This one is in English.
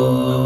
Allah